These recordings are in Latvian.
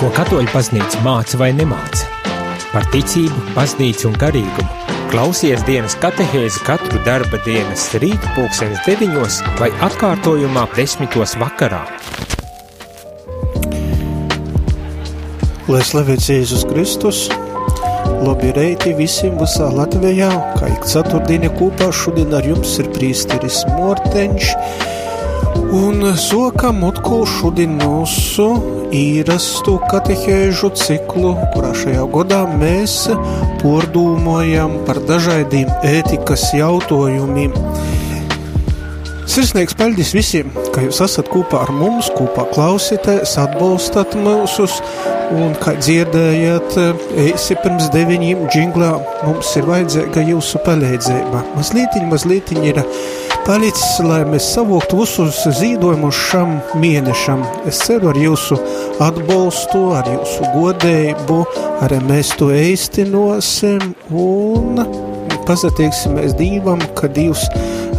Ko katoļu paznīca māca vai nemāca? Par ticību, paznīcu un garīgumu. Klausies dienas katehēzi katru darba dienas rīta pulksenes deviņos vai atkārtojumā desmitos vakarā. Lai slavēts Jēzus Kristus, labi reiti visiem visā Latvijā, kā ik ceturtdiena kopā šodien ar jums ir prīsteris Morteņš, un sokam atkal šodien mūsu īrastu katehēžu ciklu, kurā šajā godā mēs pordūmojam par dažādiem ētikas jautājumiem. Sirsnīgs paldies visiem, ka jūs esat kopā ar mums, kopā klausītājs, atbalstat mūsus, un kā dzirdējāt, eisi pirms deviņiem džinglā, mums ir vajadzīga jūsu palīdzība. Mazlietiņ, mazlietiņ ir palicis, lai mēs savoktu visus zīdojumus šam mēnešam. Es ceru ar jūsu atbalstu, ar jūsu godējumu, arī mēs to eistinosim un pazatīksimies Dīvam, ka Dievs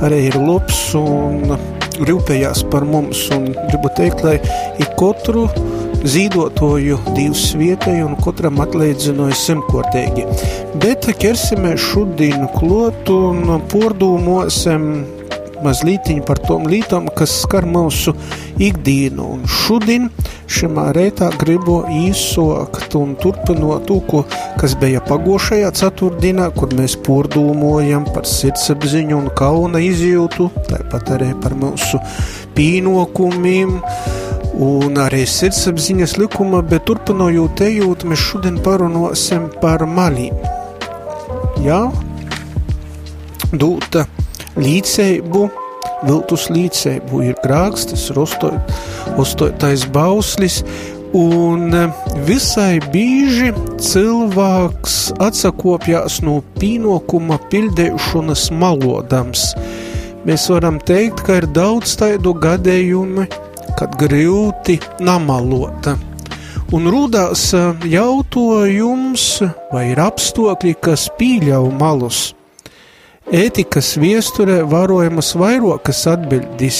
arī ir labs un rūpējās par mums un gribu teikt, lai ik katru zīdotoju divas vietai un katram atlīdzinoja simtkortīgi. Bet ķersimies šodien klot un pordūmosim mazlietiņi par tom lītām, kas skar mūsu ikdienu. Un šodien šimā reitā gribu īsokt un turpinot to, ko, kas bija pagošajā ceturtdienā, kur mēs pordūmojam par sirdsapziņu un kauna izjūtu, tāpat arī par mūsu pīnokumiem un arī sirdsapziņas likuma, bet turpinojot ejot, mēs šodien parunosim par malīm. Jā, dūta līdzsēbu, viltus līdzsēbu ir grāks, tas ir ostotais bauslis, un visai bīži cilvēks atsakopjās no pīnokuma pildēšanas malodams. Mēs varam teikt, ka ir daudz tādu gadējumu, kad grūti namalota. Un rūdās jautājums, vai ir apstākļi, kas pieļauj malus – Ētikas viesturē varojamas vairākas atbildes,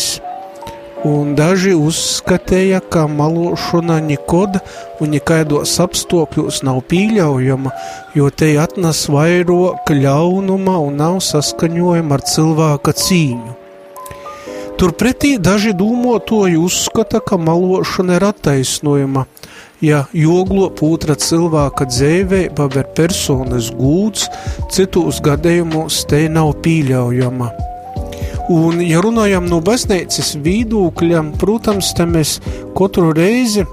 un daži uzskatīja, ka malošana nekad un nekādos apstākļos nav pieļaujama, jo te atnes vairāk ļaunuma un nav saskaņojama ar cilvēka cīņu. Turpretī daži dūmotoji uzskata, ka malošana ir attaisnojama, ja joglo putra cilvēka dzēvēba var personas gūds, citos gadījumos te nav pīļaujama. Un, ja runājam no baznīcas vidūkļa, protams, te mēs katru reizi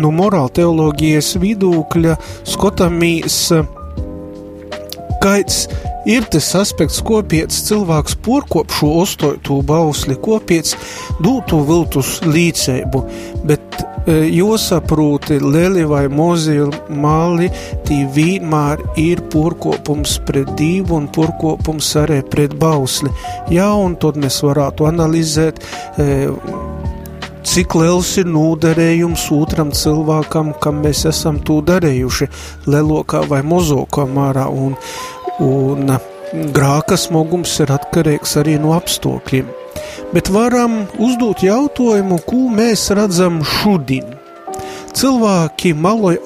no morāla teoloģijas vidūkļa skatāmies, kāds ir tas aspekts, kopiets cilvēks porkop šo ostotu bausli, kopiets dūtu viltus līdzēbu, bet jāsaproti, lieli vai mazi mali, tī vienmēr ir porkopums pret divu un porkopums arī pret bausli. Jā, un tad mēs varētu analizēt, cik liels ir noderējums otram cilvēkam, kam mēs esam to darījuši, lielākā vai mazākā mērā, un, un grāka smagums ir atkarīgs arī no apstākļiem bet varam uzdot jautājumu, ko mēs redzam šodien. Cilvēki maloja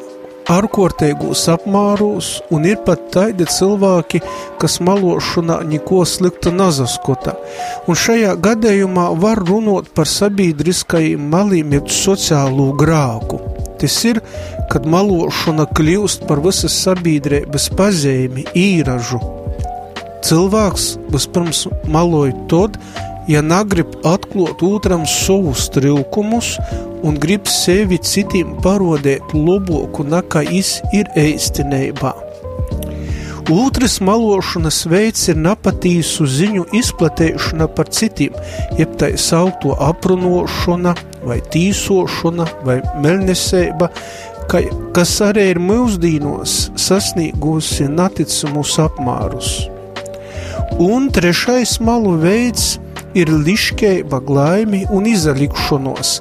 ārkārtīgos apmēros, un ir pat tādi cilvēki, kas malošanā neko sliktu nezaskota. Un šajā gadījumā var runāt par sabiedriskajiem maliem, jeb sociālo grāku. Tas ir, kad malošana kļūst par visas sabiedrības pazīmi, īražu. Cilvēks vispirms maloja tad, ja negrib atklāt otram savus trilkumus un grib sevi citiem parodēt labāku nekā is ir īstenībā. Otrs malošanas veids ir nepatīsu ziņu izplatīšana par citiem, jeb tā saukto aprunošana, vai tīsošana, vai melnesība, ka, kas arī ir mūsdīnos sasniegusi neticamus apmērus. Un trešais malu veids ir liškeiba, glaimi un izalikšanos.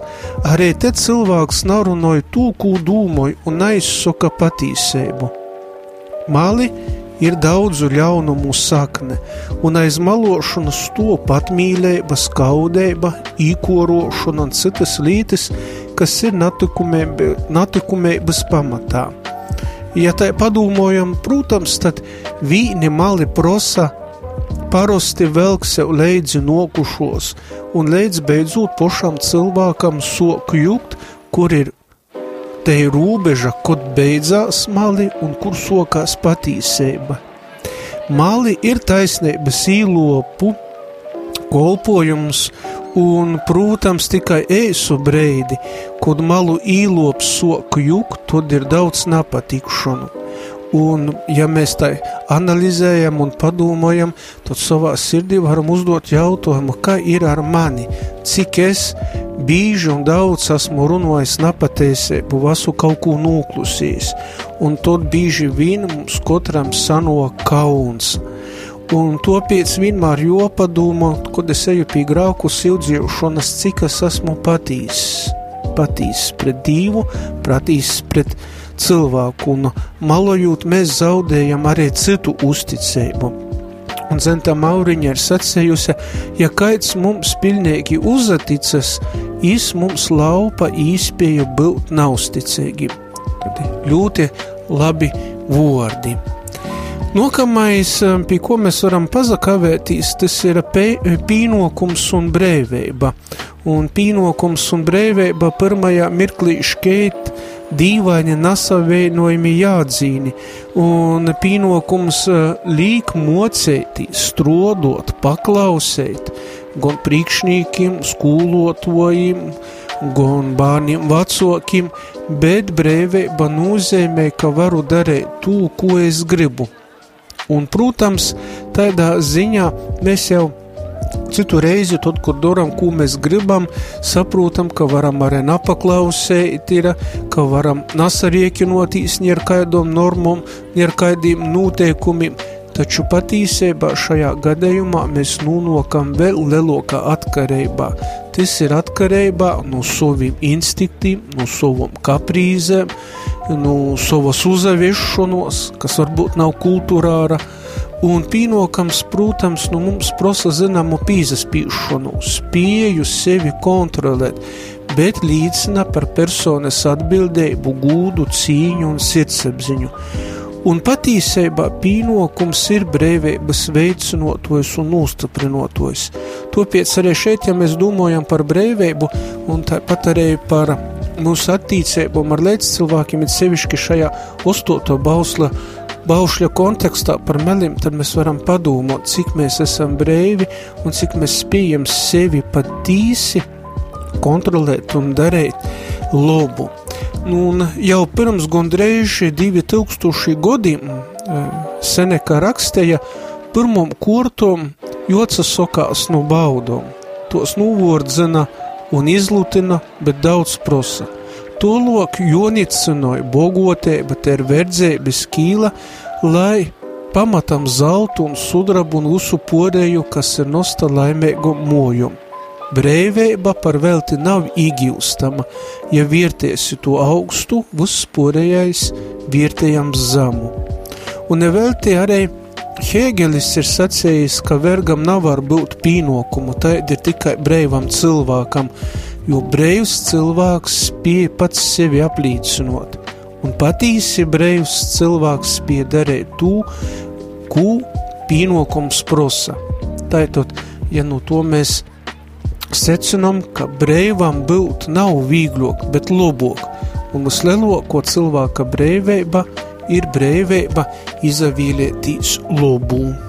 Arī te cilvēks narunāja tūku dūmoju un aizsoka patīsību. Mali ir daudzu ļaunumu sakne, un aiz malošanas to patmīlība, skaudība, īkorošana un citas lietas, kas ir natikumības pamatā. Ja tā padomājam, protams, tad vīni mali prosa parasti velk sev leidzi nokušos, un leidz beidzot pašam cilvēkam soku jukt, kur ir Te ir robeža, kur beidzās mali un kur sokās patīsība. Mali ir taisnības īlopu kolpojums un, protams, tikai eisu breidi, kad malu īlops soku juk, tad ir daudz nepatikšanu. Un, ja mēs tā analizējam un padomājam, tad savā sirdī varam uzdot jautājumu, kā ir ar mani, cik es bīži un daudz esmu runājis nepateisību, vasu kaut ko noklusījis, un tad bīži vien mums katram sano kauns. Un topiec vienmēr jopadomā, kad es eju pie grauku sildziešanas, cik es esmu patīs, patīs pret Dievu, patīs pret cilvēku, un malojot mēs zaudējam arī citu uzticību. Un Zenta Mauriņa ir sacējusi, ja kaits mums pilnīgi uzaticas, īs mums laupa īspēju būt nausticīgi. Ļoti labi vārdi. Nokamais, pie ko mēs varam pazakavētīs, tas ir pīnokums un brēvība. Un pīnokums un brēvība pirmajā mirklī škeit dīvaini nesavienojami jādzīni, un pienākums eh, līk mocētī, strodot, paklausēt, gan priekšniekiem, skolotājiem, gan bērniem, vecokiem, bet brīvība nozīmē, ka varu darīt to, ko es gribu. Un, protams, tādā ziņā mēs jau Citu reizi, tad, kur darām, ko mēs gribam, saprotam, ka varam arī nepaklausīt, ir, ka varam nasariekinotīs ar kādām normām, ar kādiem noteikumiem. Taču patiesībā šajā gadījumā mēs nonākam vēl lielākā atkarībā. Tas ir atkarībā no saviem instinktiem, no savām kaprīzēm, no savas uzaviešanos, kas varbūt nav kultūrāra, Un pienākums, protams, no nu mums prasa zināmu pīzaspīšanu, spēju sevi kontrolēt, bet līdzina par personas atbildību, gūdu, cīņu un sirdsapziņu. Un patīsībā pienākums ir brīvības veicinotojs un nostiprinotojs. Tāpēc arī šeit, ja mēs domājam par brīvību un tāpat arī par mūsu attīstību ar līdzcilvēkiem, ir sevišķi šajā ostoto bausla baušļa kontekstā par meliem, tad mēs varam padomāt, cik mēs esam brīvi un cik mēs spējam sevi patīsi kontrolēt un darīt labu. Un jau pirms gandrīz 2000 gadiem eh, Seneka rakstīja pirmam kortom jocas sokās no baudom. Tos nūvordzina un izlutina, bet daudz prosa. Tolok jonicinoja bogotēba ter verdzēbis kīla, lai pamatam zeltu un sudrabu un visu porēju, kas ir nosta laimēgu mojumu. Brīvība par velti nav īgūstama, ja vērtēsi to augstu, viss porējais vērtējams zemu. Un nevelti arī Hēgelis ir sacījis, ka vergam nav var būt pīnokumu, tā ir tikai brīvam cilvēkam, jo brīvs cilvēks spēja pats sevi aplīcinot, un patīsi brīvs cilvēks spēja darīt to, ko pienākums prasa. Tātad, ja no to mēs secinām, ka brīvam būt nav vieglāk, bet labāk, un vislielāko cilvēka brīvība ir brīvība izavīlētīs labumu.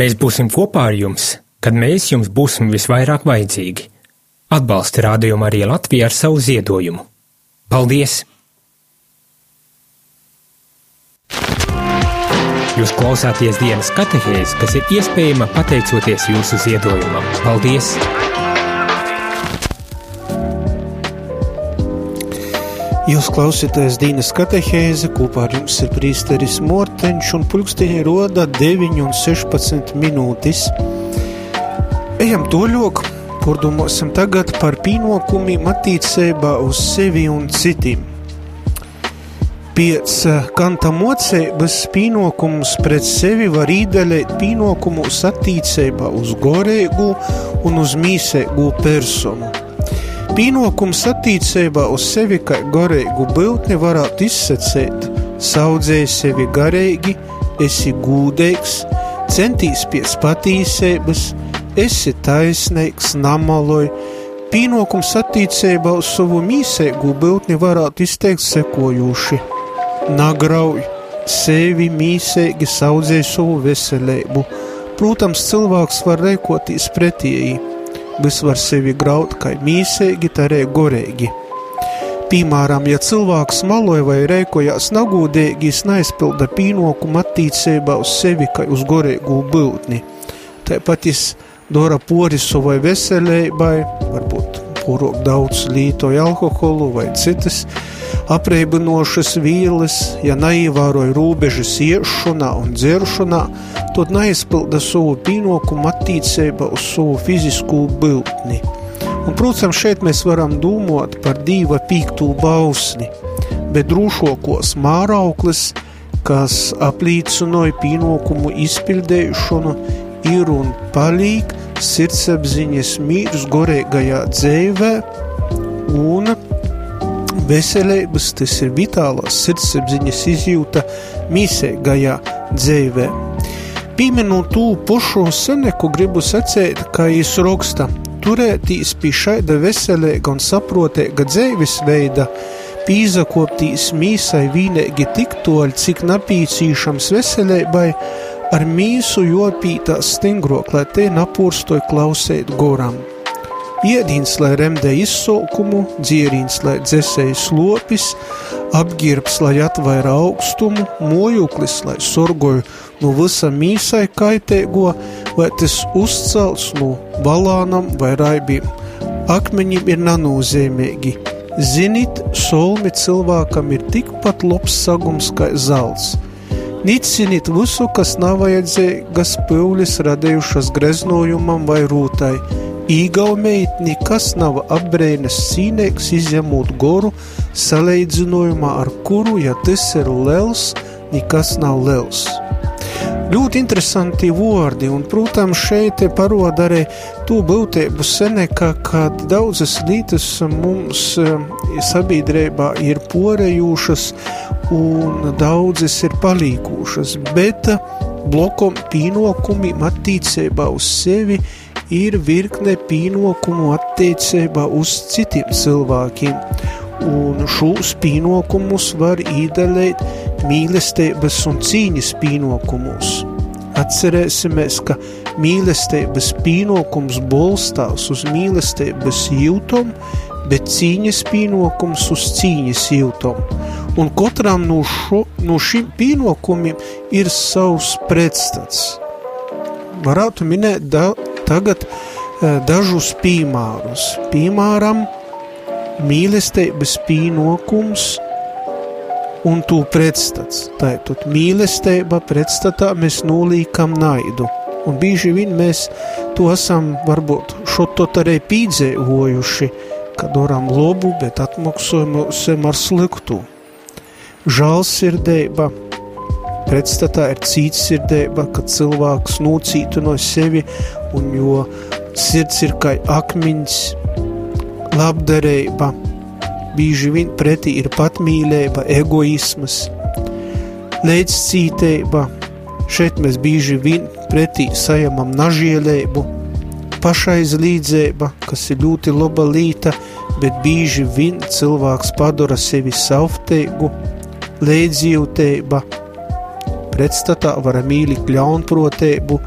Mēs būsim kopā ar jums, kad mēs jums būsim visvairāk vajadzīgi. Atbalsta rādījumu arī Latviju ar savu ziedojumu. Paldies! Jūs klausāties dienas katehēs, kas ir iespējama pateicoties jūsu ziedojumam. Paldies! Jūs klausāties Dīnas katehēze, kopā ar jums ir prīsteris Morteņš un pulksteņi roda 9 un 16 minūtes. Ejam toļok, pordomāsim tagad par pīnokumiem attīcībā uz sevi un citiem. Piec eh, kanta mocības pīnokums pret sevi var īdaļēt pīnokumus attīcībā uz gorēgu un uz mīsēgu personu. Pīnokums attīcībā uz sevi kā garīgu būtni varētu izsacēt, saudzēji sevi garīgi, esi gūdīgs, centīs pēc patīsības, esi taisnīgs, namaloj. Pīnokums attīcībā uz savu mīsēgu būtni varētu izteikt sekojoši: Nagrauj, sevi mīsēgi saudzēji savu veselību. Protams, cilvēks var rēkoties pretēji Vis var sevi graut kā mīsīgi, tā arī gorīgi. Piemēram, ja cilvēks maloja vai rēkojās nagūdīgi, neizpilda pīnokumu attīcībā uz sevi kā uz gorīgu būtni. Tāpat es dara pori savai veselībai, varbūt porok daudz lītoja alkoholu vai citas apreibinošas vīles, ja neievēroja robežas iešanā un dzeršanā, tad neizpilda savu pienākumu attīcībā uz savu fizisko būtni. Un, protams, šeit mēs varam domāt par divu pīktu bausli, bet drošākos mārauklis, kas apliecināja pienākumu izpildēšanu, ir un palīk sirdsapziņas mīrs gorīgajā dzīvē un veselības, tas ir vitālās sirdsapziņas izjūta mīsēgajā dzīvē. Pieminot tū pošu seneku, gribu sacēt, ka jis raksta, turētīs pie šaida veselīga un saprotēga dzīvesveida, pīzakoptīs mīsai vīnēgi tik toļ, cik napīcīšams veselībai, ar mīsu jopītās stingrok, lai te napūrstoj klausēt goram. Iedīns, lai remdē izsolkumu, dzierīns, lai dzesēja slopis, apgirbs, lai atvaira augstumu, mojuklis, lai sorgoju no visa mīsai kaitēgo, vai tas uzcelts no balānam vai raibiem. Akmeņiem ir nanūzīmīgi. Zinīt, solmi cilvēkam ir tikpat labs sagums kā zelts. Nicinīt visu, kas nav vajadzīgas pūlis radījušas greznojumam vai rūtai, Īgaumeit nekas nav apbrēnes sīnēks izņemot goru, salīdzinājumā ar kuru, ja tas ir liels, nekas nav liels. Ļoti interesanti vārdi, un, protams, šeit paroda arī to būtību seneka, kad daudzas lietas mums eh, sabiedrībā ir porējušas un daudzas ir palīkušas, bet blokom pīnokumi attīcībā uz sevi ir virkne pīnokumu attiecībā uz citiem cilvēkiem, un šos pīnokumus var īdalēt mīlestības un cīņas pīnokumus. Atcerēsimies, ka mīlestības pīnokums bolstās uz mīlestības jūtom, bet cīņas pīnokums uz cīņas jūtom. Un katram no, šo, no šim pīnokumiem ir savs pretstats. Varētu minēt da, tagad eh, dažus piemērus. Piemēram, mīlestības pienākums un to pretstats. Tātad mīlestība pretstatā mēs nolīkam naidu. Un bieži vien mēs to esam varbūt šotot arī pīdzēvojuši, kad varam lobu, bet atmaksājam ar sliktu. Žālsirdība, pretstatā ir cītsirdība, kad cilvēks nocītu no sevi un jo sirds ir kā akmeņs, labdarība, bieži vien pretī ir patmīlība, egoisms, līdzcītība. Šeit mēs bieži vien pretī sajamam nažielību, pašaizlīdzība, kas ir ļoti laba līta, bet bieži vien cilvēks padara sevi savteigu, līdzjūtība, pretstatā var mīlīt ļaunprotību,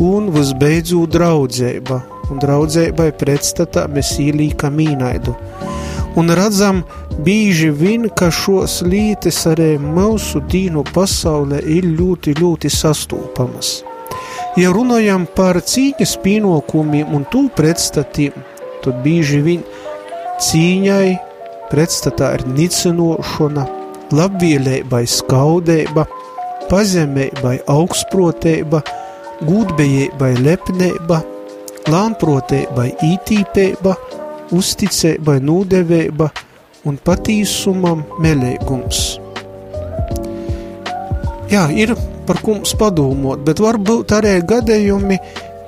un visbeidzot draudzība, un draudzībai pretstatā mēs ielīkam īnaidu. Un redzam, bieži vien, ka šos lītes arī mūsu dīnu pasaulē ir ļoti, ļoti sastūpamas. Ja runājam par cīņas pienākumiem un tū pretstatiem, tad bieži vien cīņai pretstatā ir nicinošana, labvēlībai skaudība, pazemībai augstprotība, gudbējībai lepnība, lānprotībai ītīpība, uzticībai nūdevēba un patīsumam melīgums. Jā, ir par ko mums padomot, bet varbūt arī gadījumi,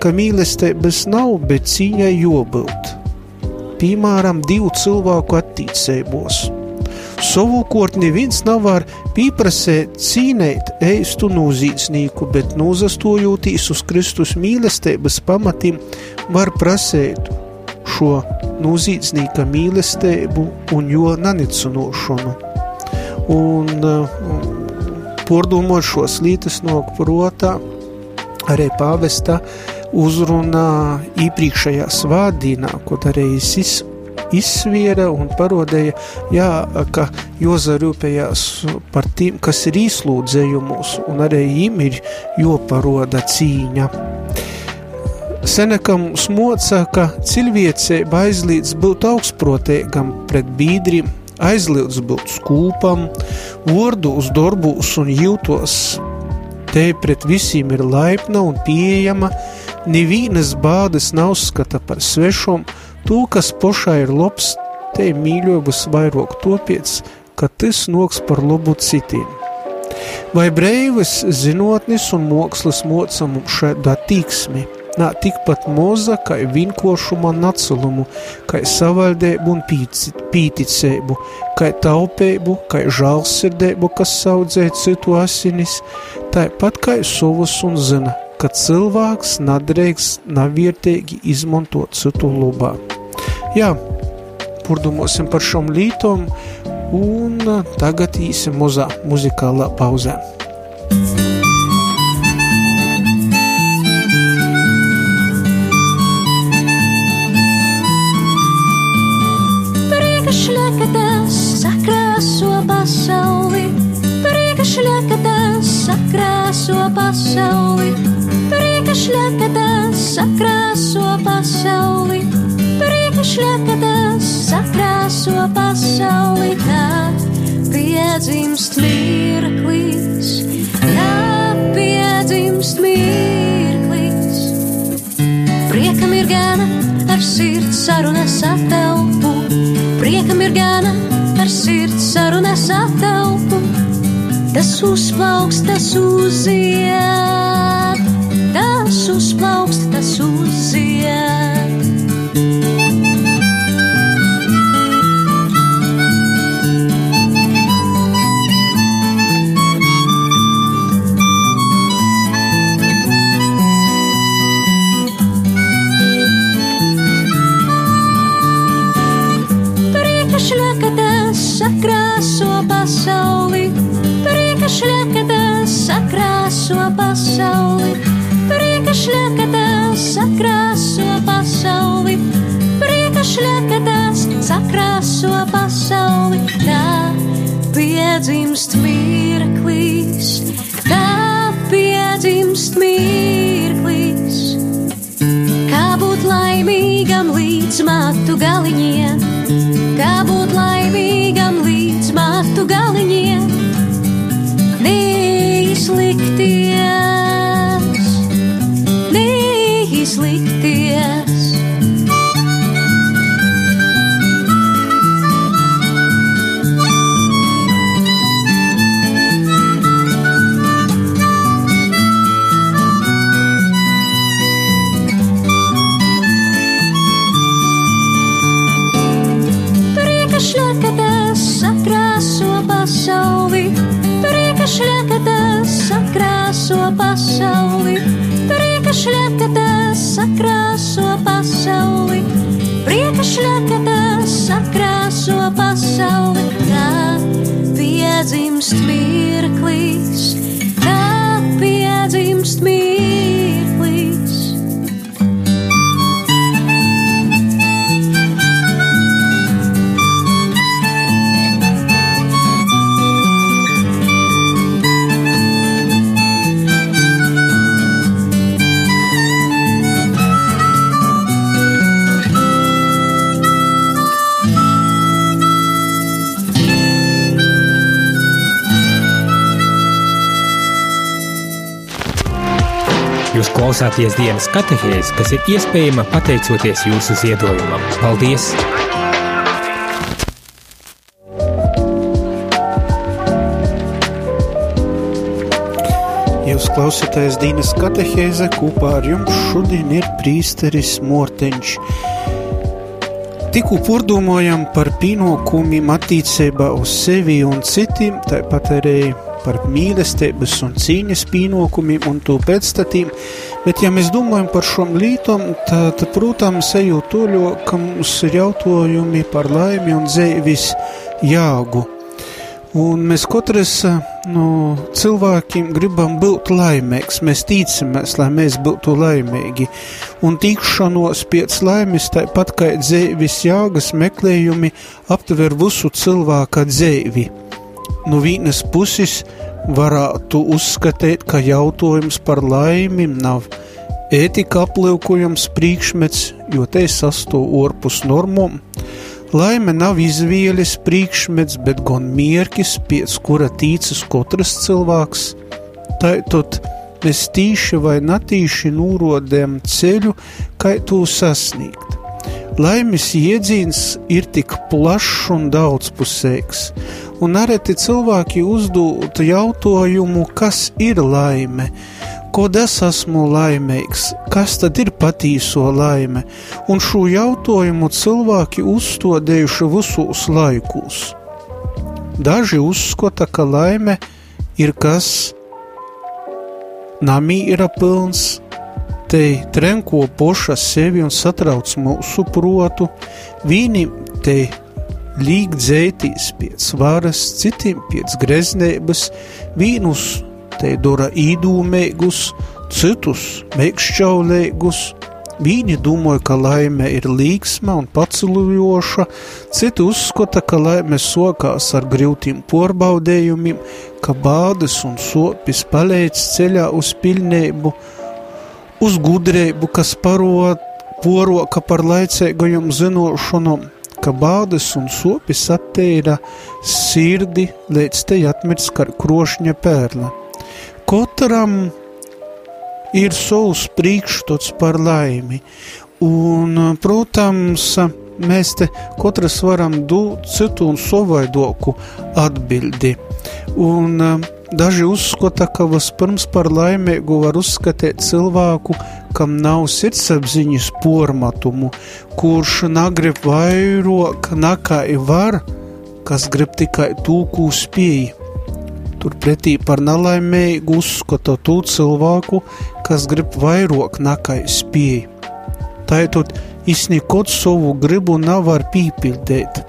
ka mīlestības nav, bet cīņai jobūt. Piemēram, divu cilvēku attīcībos. Savukārt neviens nav var pieprasīt cīnīt eistu nozīcnieku, bet nozastojoties uz Kristus mīlestības pamatiem var prasēt šo nozīcnieka mīlestību un jo nanicinošanu. Un uh, pordomot šos lītas no protā arī pāvesta uzrunā iepriekšējā svādīnā, ko arī izsviera izsviera un parodēja, jā, ka Joza rūpējās par tiem, kas ir īslūdzējumus, un arī viņam ir joparoda cīņa. Senekam smoca, ka cilvēcība aizlīdz būt augstprotīgam pret bīdrim, aizlīdz būt skūpam, ordu uz darbus un jūtos. Te pret visiem ir laipna un pieejama, nevīnas bādas nav skata par svešumu, To, kas pošai ir labs, te mīļobus vairāk topiec, ka tas noks par labu citiem. Vai breivas zinotnis un mākslas moca mums šādā tīksmi, nā tikpat moza, kā vinkošuma nacelumu, kā savaldēbu un pīticēbu, kā taupēbu, kā žālsirdēbu, kas saudzē citu asinis, tāpat kā savus un zina, ka cilvēks nadreiks navietīgi izmantot citu lubā. Jā, purdumosim par šom lītom un tagad īsi muzā, muzikālā pauzē. Prieka šļakatas sakrāso pasauli, prieka šļakatas sakrāso pasauli, prieka šļakatas sakrāso pasauli šļakatas sakrāso pasauli, kad piedzimst mirklis, kad piedzimst mirklis. Priekam ir gana ar sirds sarunas atelpu, priekam ir gana ar sirds sarunas atelpu. Tas uzplauks, tas uziet, tas uzplauks, mirklis, tā klausāties dienas katehēzi, kas ir iespējama pateicoties jūsu ziedojumam. Paldies! Jūs klausāties Dīnas katehēze, kopā ar jums šodien ir prīsteris Morteņš. Tikko purdomojam par pienākumiem attīcībā uz sevi un citiem, tāpat arī par mīlestības un cīņas pienākumiem un to pēcstatiem, bet ja mēs domājam par šom lītom, tad, protams, eju toļo, ka mums ir jautājumi par laimi un dzēvis jāgu. Un mēs katrs no cilvēkiem gribam būt laimīgs, mēs ticamies, lai mēs būtu laimīgi. Un tikšanos pēc laimes, tāpat kā dzīves jāgas meklējumi, aptver visu cilvēka dzīvi. No vienas puses varētu uzskatīt, ka jautājums par laimi nav ētika aplūkojams priekšmets, jo te sastāv orpus normām. Laime nav izvēles priekšmets, bet gan mierkis, pēc kura tīcas katrs cilvēks. Tātad mēs tīši vai natīši nūrodējam ceļu, kā to sasniegt. Laimes iedzīns ir tik plašs un daudzpusīgs, un nereti cilvēki uzdod jautājumu, kas ir laime, kod es esmu laimīgs, kas tad ir patīso laime, un šo jautājumu cilvēki uzstādējuši visos laikos. Daži uzskata, ka laime ir kas namī ir pilns, te trenko poša sevi un satrauc mūsu protu, vīni te līg dzētīs pēc varas, citiem pēc greznības, vīnus te dora īdūmēgus, citus mēkšķaulēgus, Viņi domāja, ka laime ir līgsma un pacelujoša, citi uzskata, ka laime sokās ar grūtiem porbaudējumiem, ka bādas un sopis palīdz ceļā uz pilnību, uz gudrību, kas parod, poroka par laicīgajam zinošanam, ka bādas un sopis attīra sirdi, līdz te atmirst kā krošņa pērle. Katram ir savs priekšstats par laimi, un, protams, mēs te katrs varam dot citu un savaidoku atbildi. Un, Daži uzskata, ka vispirms par laimīgu var uzskatīt cilvēku, kam nav sirdsapziņas pormatumu, kurš negrib vairāk nekā var, kas grib tikai tūku spēju. Turpretī par nelaimīgu uzskata to cilvēku, kas grib vairāk nekā spēju. Tātad izsniegt savu gribu nevar pīpildīt.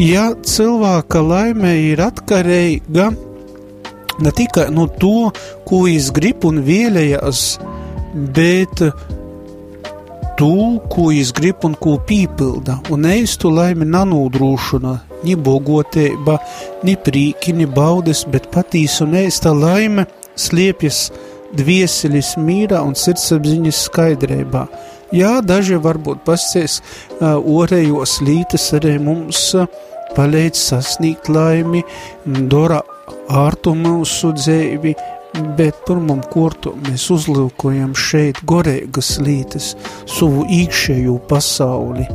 Ja cilvēka laime ir atkarīga ne tikai no to, ko viņš grib un vēlējās, bet to, ko viņš grib un ko pīpilda, un eistu laimi nanūdrūšana, ni bogotība, ni prīki, ni baudes, bet patīs un eista laime sliepjas dvieselis mīrā un sirdsapziņas skaidrībā. Jā, daži varbūt pasties uh, orējos lītas arī mums uh, palīdz sasniegt laimi, dara ārtu mūsu dzēvi, bet pirmam kortu mēs uzlūkojam šeit gorēgas lītes, savu īkšējo pasauli.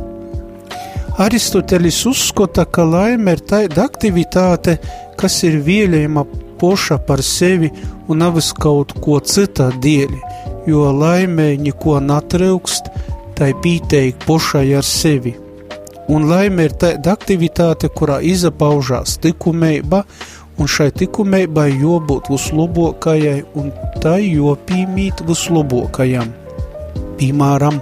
Aristotelis uzskata, ka laime ir tāda aktivitāte, kas ir vēlējama poša par sevi un nevis kaut ko citā dēļ, jo laimē neko natraukst, tai pīteik pošai ar sevi. Un laime ir tāda aktivitāte, kurā izpaužās likumība un šai likumībai jābūt vislabākajai, un tai jopīmīt vislabākajam. Piemēram,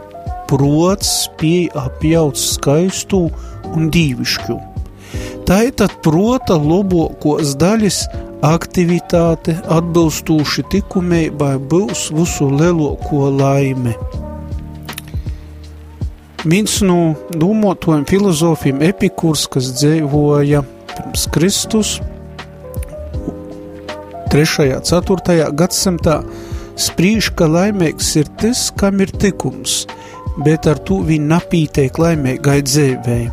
prots spēja apjaut skaistu un dīvišķu. Tā ir tad prota labākos daļas aktivitāte atbilstoši likumībai būs visu lielāko laime. Viens no domātojiem filozofiem Epikurs, kas dzīvoja pirms Kristus, 3. un 4. gadsimtā spriež, ka laimīgs ir tas, kam ir tikums, bet ar to viņi napītiek laimīgai dzīvēi.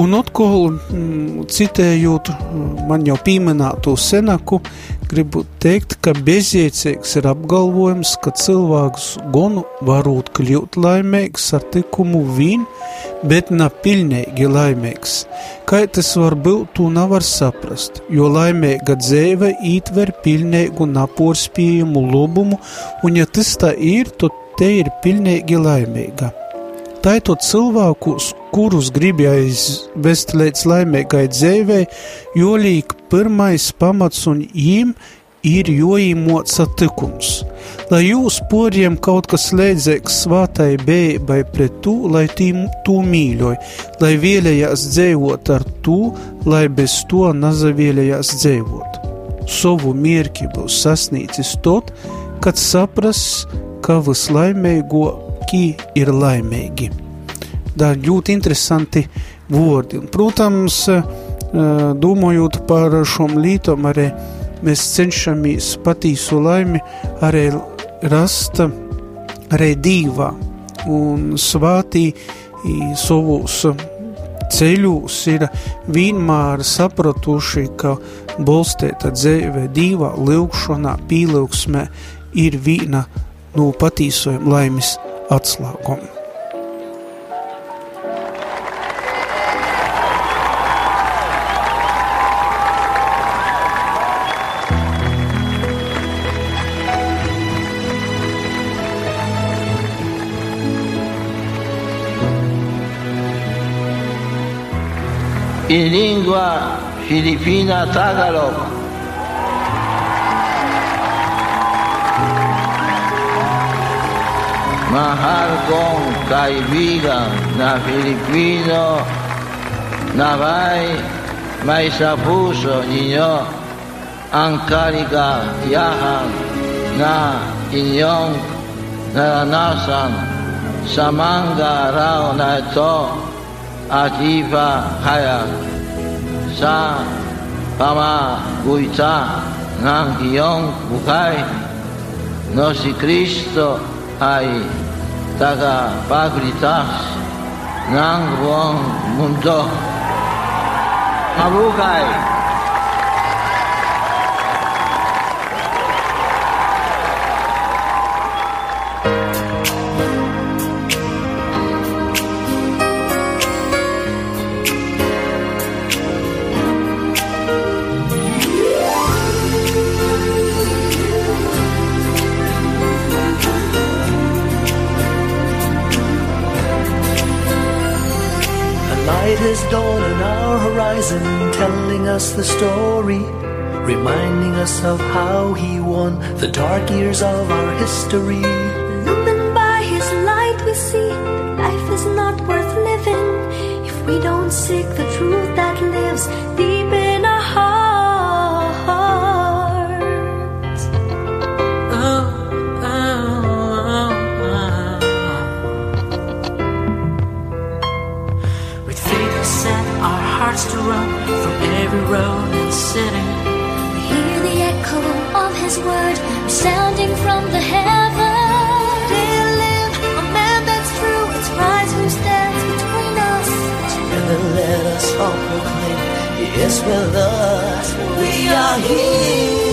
Un atkal, mm, citējot mm, man jau pieminēto Senaku, gribu teikt, ka bezjēdzīgs ir apgalvojums, ka cilvēks gonu varūt kļūt laimīgs ar tikumu vien, bet nav pilnīgi laimīgs. Kā tas var būt, to nevar saprast, jo laimīga dzīve ietver pilnīgu naporspējumu lobumu, un ja tas tā ir, tad te ir pilnīgi laimīga. Taitot cilvēkus, kurus gribēja vest līdz laimīgai dzīvei, jolīk pirmais pamats un jīm ir joīmots attikums. Lai jūs poriem kaut kas līdzīgs svātai bējai pret to, lai tīm to mīļoj, lai vēlējās dzīvot ar to, lai bez to nazavēlējās dzīvot. Savu mierki būs sasnīcis tot, kad sapras, ka vislaimīgo ki ir laimīgi. Tā ļoti interesanti vārdi. Protams, domājot par šom lītom, arī mēs cenšamies patīsu laimi arī rast arī dīvā un svātī savus ceļus ir vienmēr sapratuši, ka bolstēta dzīve dīvā, lūkšanā, pīlūksmē ir viena no patīsojuma laimes atslēguma. in lingua filipina Tagalog. Mahal kong kaibigan na Filipino na may may sa puso ninyo ang kaligayahan na inyong naranasan. Sa mga araw na ito at ipahayag sa pamaguita ng iyong buhay. No si Kristo ai taga pagritas nang wong mundo mabukay. Mabukay. Light has dawned on our horizon, telling us the story, reminding us of how he won the dark years of our history. His word resounding from the heavens. They live a man that's true. It's Christ who stands between us. Together let us all proclaim He is with us. We are here.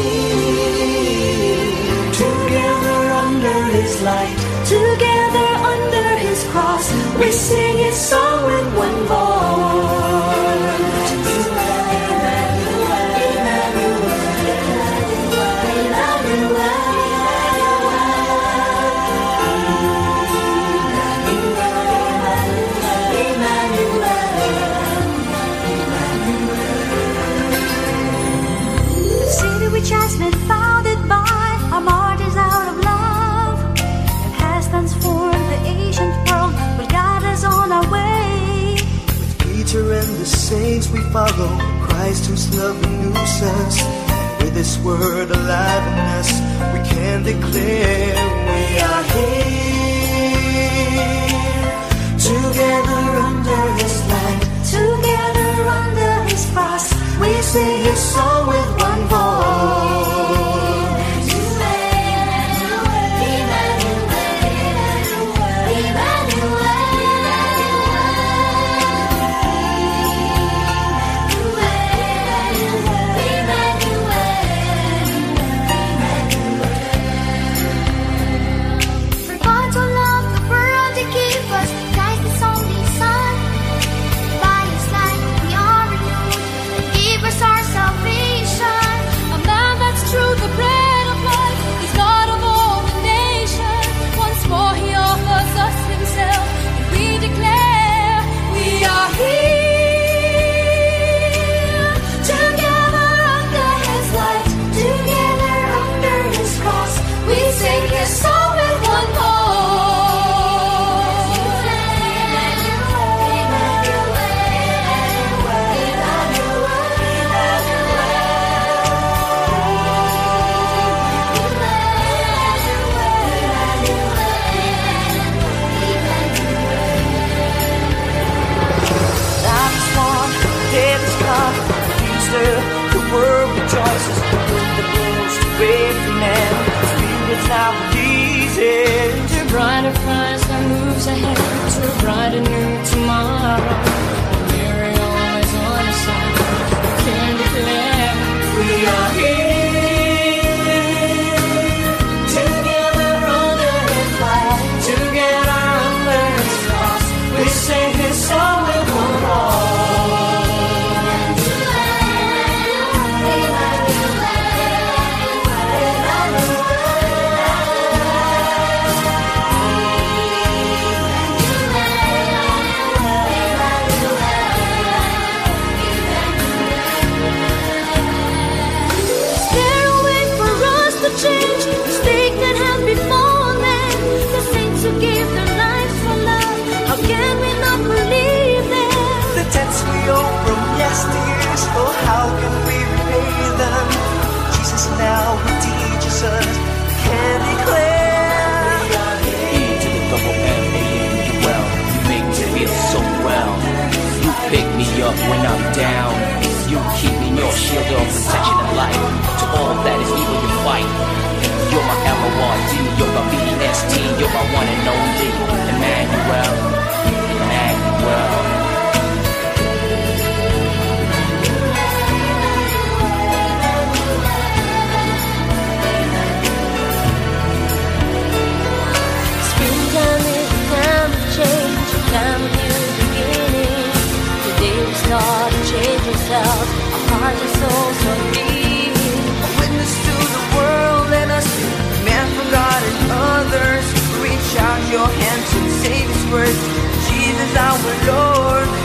Together under His light. Together under his cross, we sing his song with one voice. Christ whose love renews us. With this word alive in us, we can declare we are here. Together under His light, Together under his cross, we sing his song brighter new tomorrow. down. You keeping your shield of protection alive. To all that is evil, you fight. You're my L-O-R-D, you're my B-E-S-T, you're my one and only Emmanuel. words, Jesus our Lord.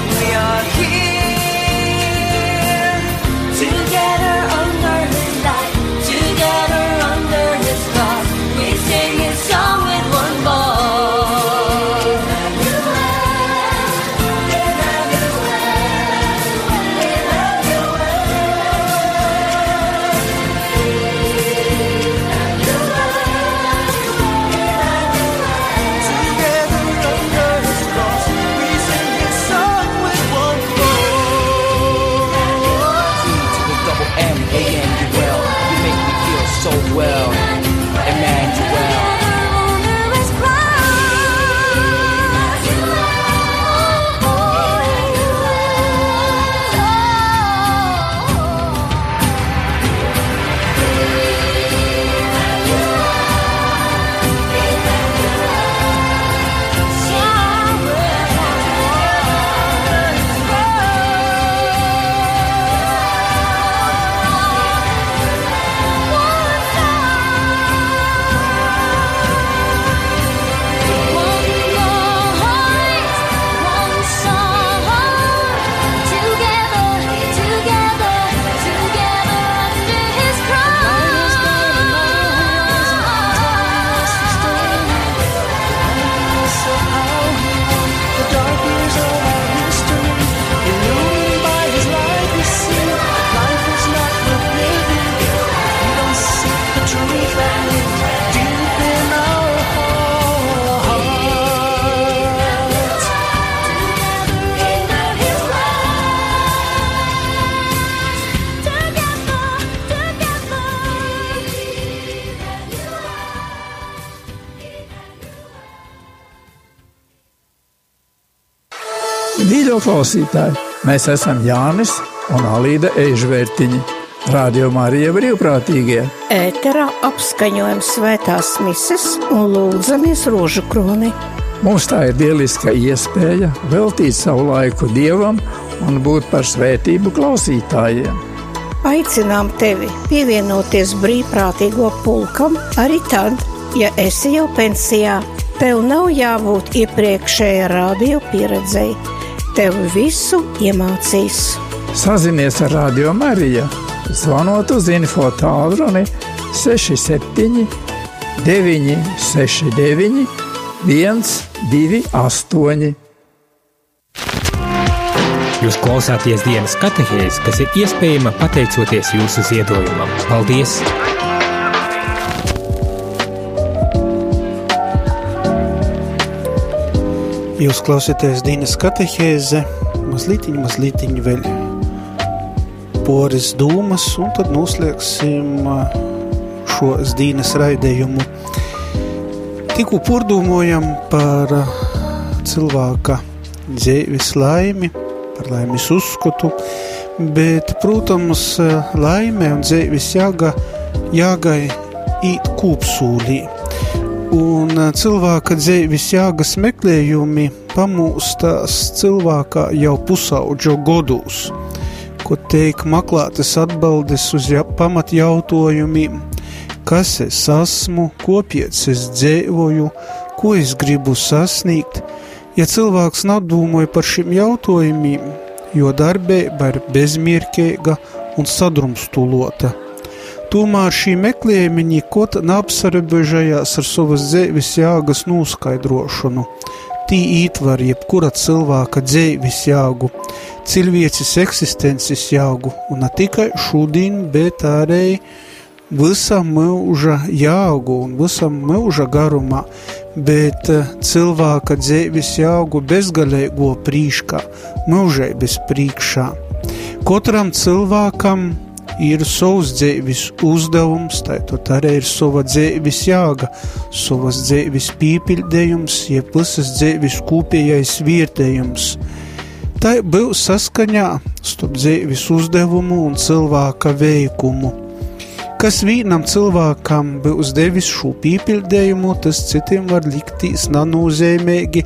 klausītāji! Mēs esam Jānis un Alīda Eižvērtiņi. Radio Marija brīvprātīgie. Ēterā apskaņojam svētās mises un lūdzamies rožu kroni. Mums tā ir lieliska iespēja veltīt savu laiku Dievam un būt par svētību klausītājiem. Aicinām tevi pievienoties brīvprātīgo pulkam arī tad, ja esi jau pensijā. Tev nav jābūt iepriekšējai radio pieredzei tev visu iemācīs. Sazinies ar Radio Mariju, zvanot uz info tālruni 67, 969, 128. Jūs klausāties dienas katehēs, kas ir iespējama pateicoties jūsu ziedojumam. Paldies! Jūs klausāties Dienas katehēze, mazliet, mazliet vēl poris dūmas, un tad noslēgsim šo Dienas raidījumu. Tikko pārdomājam par cilvēka dzīves laimi, par laimes uzskatu, bet, protams, laime un dzīves jāga, jāgai īt kūpsūlī. Un uh, cilvēka dzīves jāgas meklējumi pamūstās cilvēkā jau pusauģo godūs, ko teik maklātas atbildes uz ja, pamat jautājumiem, kas es esmu, kopiec es dzīvoju, ko es gribu sasniegt. Ja cilvēks nadomāja par šiem jautājumiem, jo darbība ir bezmierīga un sadrumstulota. Tomēr šī meklējuma nekot neapsarebežējās ar savas dzīves jāgas noskaidrošanu. Tī ietver jebkura cilvēka dzīves jāgu, cilvēces eksistences jāgu, un ne tikai šodien, bet arī visa mūža jāgu un visa mūža garumā, bet eh, cilvēka dzīves jāgu bezgalīgo prīškā, mūžības priekšā. Katram cilvēkam ir savs dzīves uzdevums, tātad arī ir sava dzīves jāga, savas dzīves pīpildījums, jeb visas dzīves kopējais vietējums. Tā būs saskaņā starp dzīves uzdevumu un cilvēka veikumu. Kas vienam cilvēkam būs devis šo pīpildījumu, tas citiem var liktīs nanozīmīgi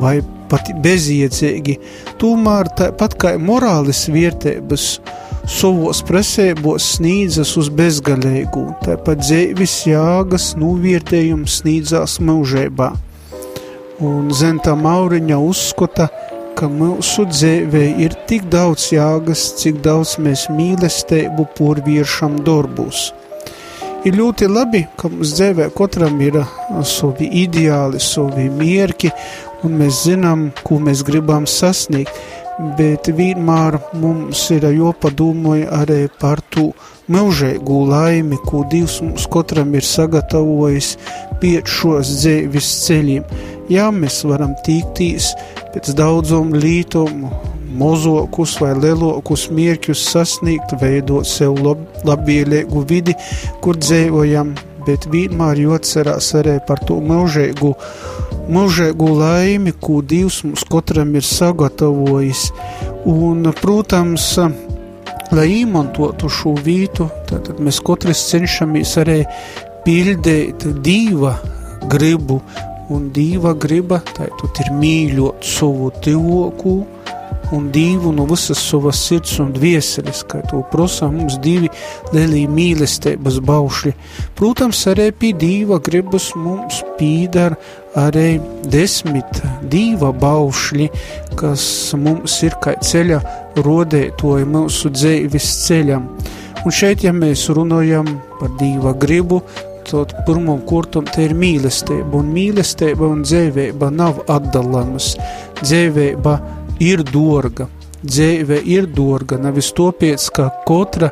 vai pat bezjēdzīgi. Tomēr tāpat kā morāles vērtības savos presēbos sniedzas uz bezgalīgu, tāpat dzīves jāgas novērtējums sniedzās mūžībā. Un Zenta Mauriņa uzskata, ka mūsu dzīvē ir tik daudz jāgas, cik daudz mēs mīlestību porviešam darbus. Ir ļoti labi, ka mums dzīvē katram ir savi ideāli, savi mierki, un mēs zinām, ko mēs gribam sasniegt bet vienmēr mums ir jāpadomā arī par to mūžīgu laimi, ko Dievs mums katram ir sagatavojis pēc šos dzīves ceļiem. Jā, mēs varam tīktīs pēc daudzām lītām, mozokus vai lielokus mierķus sasniegt, veidot sev lab, labvēlīgu vidi, kur dzīvojam, bet vienmēr jāatcerās arī par to mūžīgu mūžīgu laimi, ko Dievs mums katram ir sagatavojis. Un, protams, lai izmantotu šo vītu, tad mēs katrs cenšamies arī pildīt Dieva gribu, un Dieva griba, tā ir mīļot savu tīvoku, un divu no visas savas sirds un dvieseles, kā to prasa mums divi lielie mīlestības baušļi. Protams, arī pie diva gribas mums pīdar arī desmit diva baušļi, kas mums ir kā ceļa rodētoja mūsu dzīves ceļam. Un šeit, ja mēs runājam par diva gribu, tad pirmam kurtam te ir mīlestība, un mīlestība un dzīvība nav atdalāmas. Dzīvība ir dārga. Dzīve ir dārga, nevis topiec, ka katra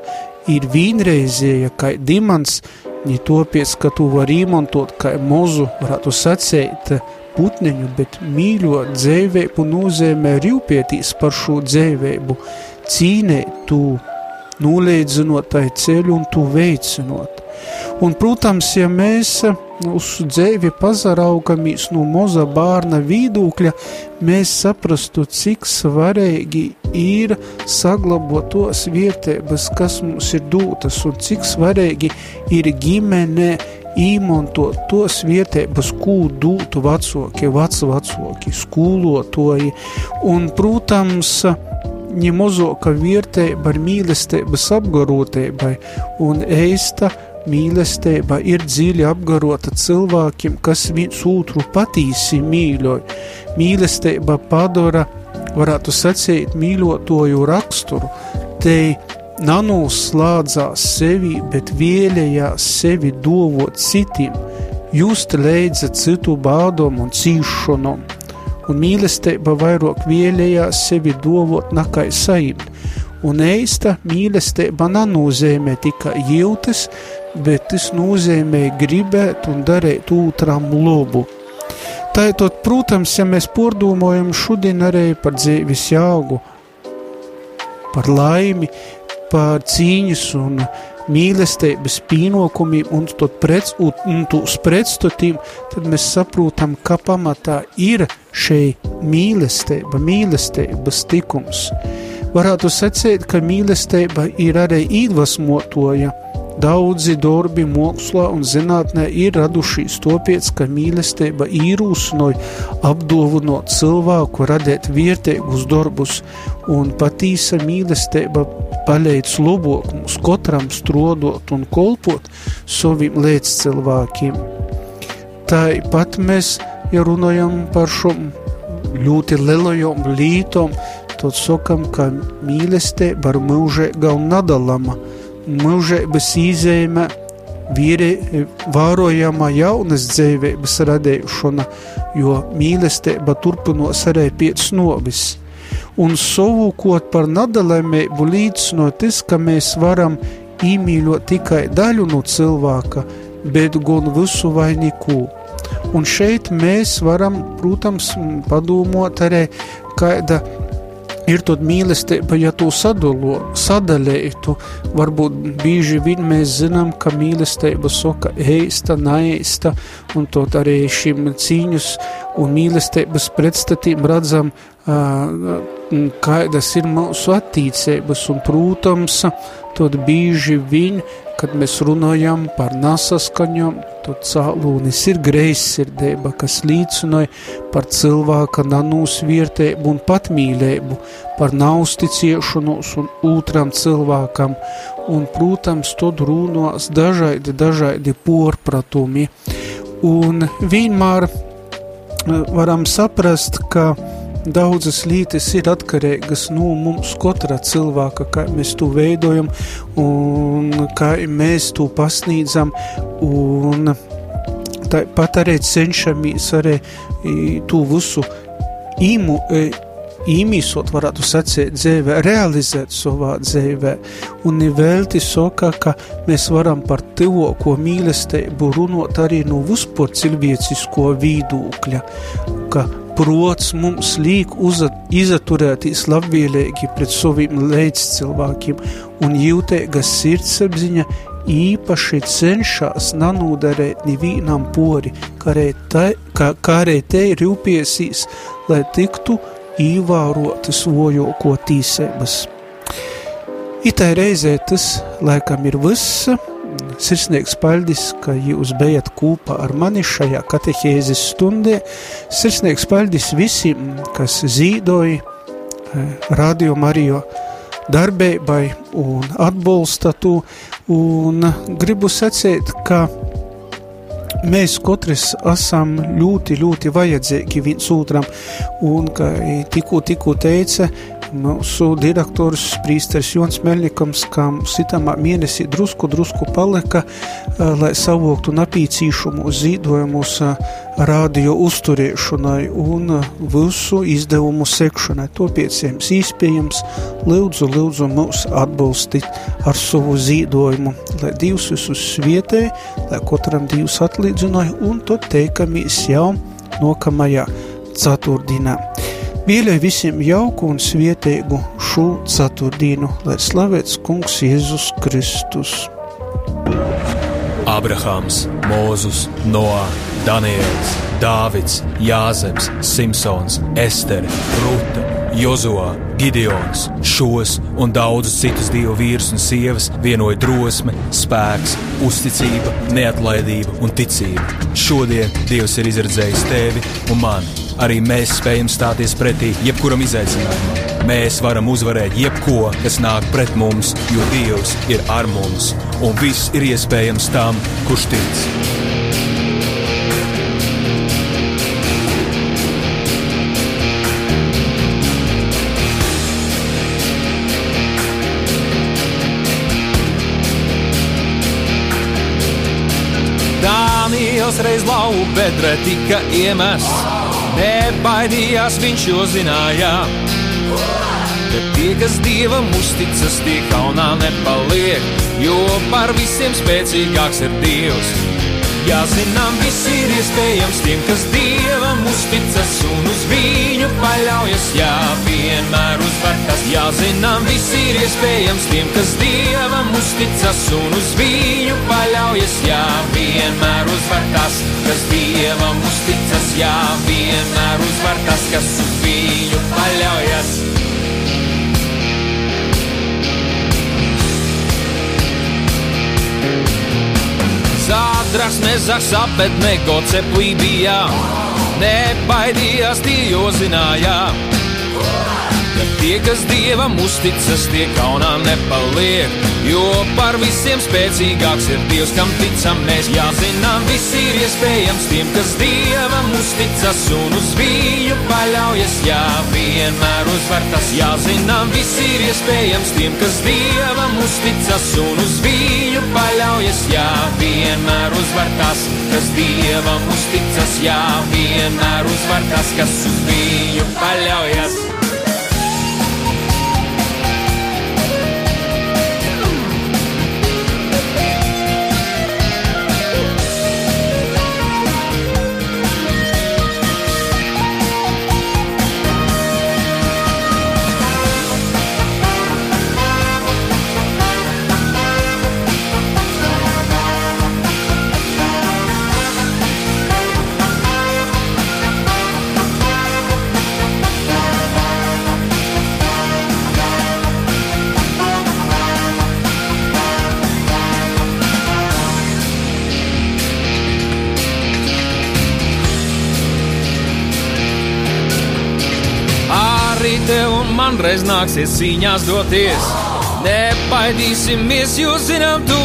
ir vienreizēja, kā dimants, ne topiec, ka tu vari izmantot kā mozu, varētu sacēt, putniņu, bet mīļot dzīvību nozīmē rīpētīs par šo dzīvību, cīnēt tu, noliedzinot tai ceļu un tu veicinot. Un, protams, ja mēs uz dzīvi pazaraugamies no moza bērna viedokļa, mēs saprastu, cik svarīgi ir saglabāt tos vietības, kas mums ir dotas, un cik svarīgi ir ģimene īmontot tos vietības, ko dūtu vecāki, vecvecāki, skolotoji, un, protams, ņemozāka vērtība ar mīlestības apgarotībai un eista mīlestība ir dziļi apgarota cilvēkiem, kas viens otru patīsi mīļoja. Mīlestība padara, varētu sacīt, mīļotoju raksturu, te nanoslādzās sevi, bet vēlējās sevi dovot citiem, just leidza citu bādom un cīšanom. Un mīlestība vairāk vēlējās sevi dovot nakai saimt, un eista mīlestība nenozīmē tikai jūtas, bet tas nozīmē gribēt un darīt otram labu. Tātad, protams, ja mēs pārdomājam šodien arī par dzīves jaugu, par laimi, par cīņas un mīlestības pīnokumiem un, prets, un, tūs pretstotīm, tad mēs saprotam, ka pamatā ir šī mīlestība, mīlestības tikums. Varētu secēt, ka mīlestība ir arī iedvesmotoja, Daudzi darbi mākslā un zinātnē ir radušies tāpēc, ka mīlestība īrūsnoja apdāvinot cilvēku, radīt vērtīgus darbus, un patīsa mīlestība palīdz labāk mums katram strodot un kolpot saviem līdzcilvēkiem. Tāpat mēs, ja runājam par šo ļoti lielajām lietām, tad sakam, ka mīlestība ir mūžīga un nadalama mūžības īzēme vīri vārojama jaunas dzīvības radīšana, jo mīlestība turpinos arī pēc novis. Un savukot par nadalēmību līdzinotis, ka mēs varam īmīļot tikai daļu no cilvēka, bet gan visu vai neko. Un šeit mēs varam, protams, padomāt arī kāda ir tad mīlestība, ja tu sadalo, sadalītu, varbūt bieži vien mēs zinām, ka mīlestība soka eista, naista, un tot arī šim cīņus un mīlestības pretstatīm redzam, kādas ir mūsu attīcības, un, protams, tad bieži vien, kad mēs runājam par nasaskaņām, tad cālūnis ir greizsirdība, kas līdzinoja par cilvēka nanūsviertēbu un patmīlēbu, par nausticiešanos un otram cilvēkam, un, protams, tad runās dažādi, dažādi porpratumi, un vienmēr varam saprast, ka daudzas lietas ir atkarīgas no mums katra cilvēka, kā mēs to veidojam un kā mēs to pasniedzam un tāpat arī cenšamies arī to visu īmu, īmīsot, varētu sacīt, dzīvē, realizēt savā dzīvē. Un nevelti saka, ka mēs varam par tuvoko mīlestību runāt arī no vispār cilvēcisko viedokļa, ka prots mums liek izaturēties labvēlīgi pret saviem līdzcilvēkiem, un jūtīga sirdsapziņa īpaši cenšas nanūdarēt nevienam pori, kā arī te ir rūpiesīs, lai tiktu īvārotas vojoko tīsības. Itai reizē tas laikam ir viss, Sirsnīgs paldies, ka jūs bijat kopā ar mani šajā katehēzes stundē. Sirsnīgs paldies visiem, kas zīdoja eh, Radio Marijo darbībai un atbalsta to. Un gribu sacīt, ka mēs katrs esam ļoti, ļoti vajadzīgi viens otram. Un, kā tikko, tikko teica, mūsu direktors Prīsters Jons Melnikams, kam sitamā mēnesī drusku, drusku palika, lai savoktu napīcīšumu zīdojumus radio uzturēšanai un visu izdevumu sekšanai. Tāpēc jums īspējams lūdzu, lūdzu mūs atbalstīt ar savu zīdojumu, lai Dievs visus svietē, lai katram Dievs atlīdzināja un to teikamies jau nokamajā ceturtdienā. Mīļai visiem jauku un svietēgu šo ceturtdienu, lai slavēts kungs Jēzus Kristus. Abrahams, Mūzus, Noā, Daniels, Dāvids, Jāzeps, Simpsons, Estere, Ruta, Jozua, Gideons, šos un daudzus citus dievu vīrus un sievas vienoja drosme, spēks, uzticība, neatlaidība un ticība. Šodien Dievs ir izredzējis tevi un mani arī mēs spējam stāties pretī jebkuram izaicinājumam. Mēs varam uzvarēt jebko, kas nāk pret mums, jo Dievs ir ar mums, un viss ir iespējams tam, kurš tic. Dānijas reiz lauku bedrē tika iemests. Nebaidījās viņš, jo zināja, ka tie, kas dievam uzticas, tie kaunā nepaliek, jo par visiem spēcīgāks ir dievs. Jā, zinām, viss ir iespējams tiem, kas dievam uzticas un uz viņu paļaujas. Jā, vien vienmēr uzvar tas. Jāzinām, viss ir iespējams tiem, kas Dievam uzticas un uz viņu paļaujas. Jā, vienmēr uzvar tas, kas Dievam uzticas. Jā, vienmēr uzvar tas, kas uz viņu paļaujas. Zādras, mezaks, apetnego ceplībījā, nebaidījās tie, jo zināja, ka tie, kas Dievam uzticas, tie kaunā nepaliek, jo par visiem spēcīgāks ir Dievs, kam ticam mēs. Jāzinām, viss ir iespējams tiem, kas Dievam uzticas un uz viņu paļaujas. Jā, vienmēr uzvar tas. Jāzinām, viss ir iespējams tiem, kas Dievam uzticas un uz viņu paļaujas. Jā, vienmēr uzvar tas, kas Dievam uzticas. Jā, vienmēr uzvar tas, kas uz viņu paļaujas. Tev un man reiz nāksies cīņās doties. Nebaidīsimies, jo zinām to,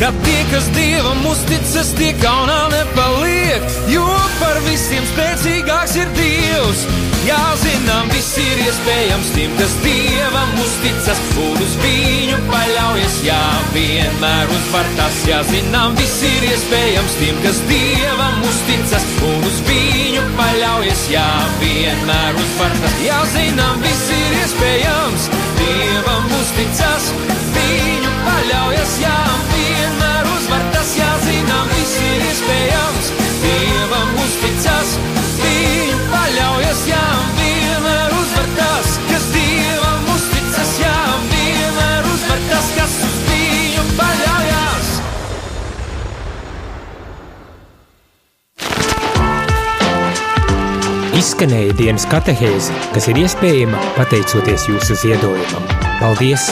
ka tie, kas dievam uzticas, tie kaunā nepaliek. Jo par visiem spēcīgāks ir Dievs. Jā, zinām, viss ir iespējams tiem, kas dievam uzticas un uz viņu paļaujas. Jā, vienmēr uzvar tas, jā, zinām, viss ir iespējams tiem, kas dievam uzticas un uz viņu paļaujas. Jā, vienmēr uzvar tas, jā, zinām, viss ir iespējams. Dievam uzticas, viņu paļaujas. Jā, zinām, viss ir iespējams. Dievam uzticas, viņu paļaujas. Jā, vienmēr uzvar tas, kas Dievam uzticas. Jā, vienmēr uzvar tas, kas uz viņu paļaujas. Izskanēja dienas katehēze, kas ir iespējama pateicoties jūsu ziedojumam. Paldies!